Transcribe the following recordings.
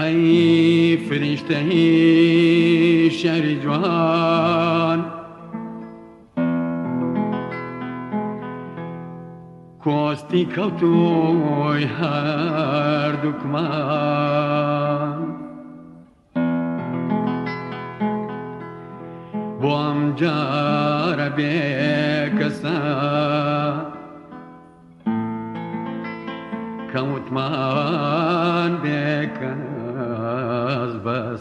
ئەی فریشتەهی شەری جوان کۆستی کەوتۆی هەردووکمان بۆم جارە بێ کەسە کەوتمان بێکەن yaz basar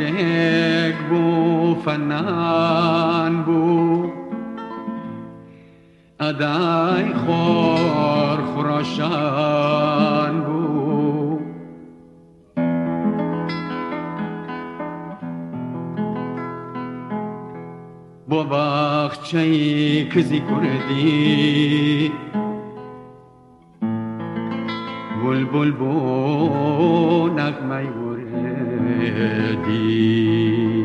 ریگ بو فنان بو، ادای خور خراشان بو با بخچه کزی کردی بول بول بو نغمه dit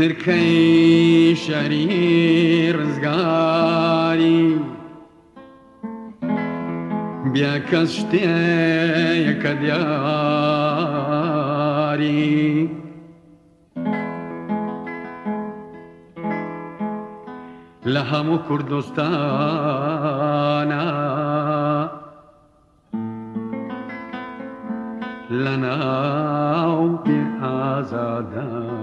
نرکەی شەری ڕزگاری بیا کەس شتێکە دیاری لە هەموو کوردستانە لە ناو پێ ئازادان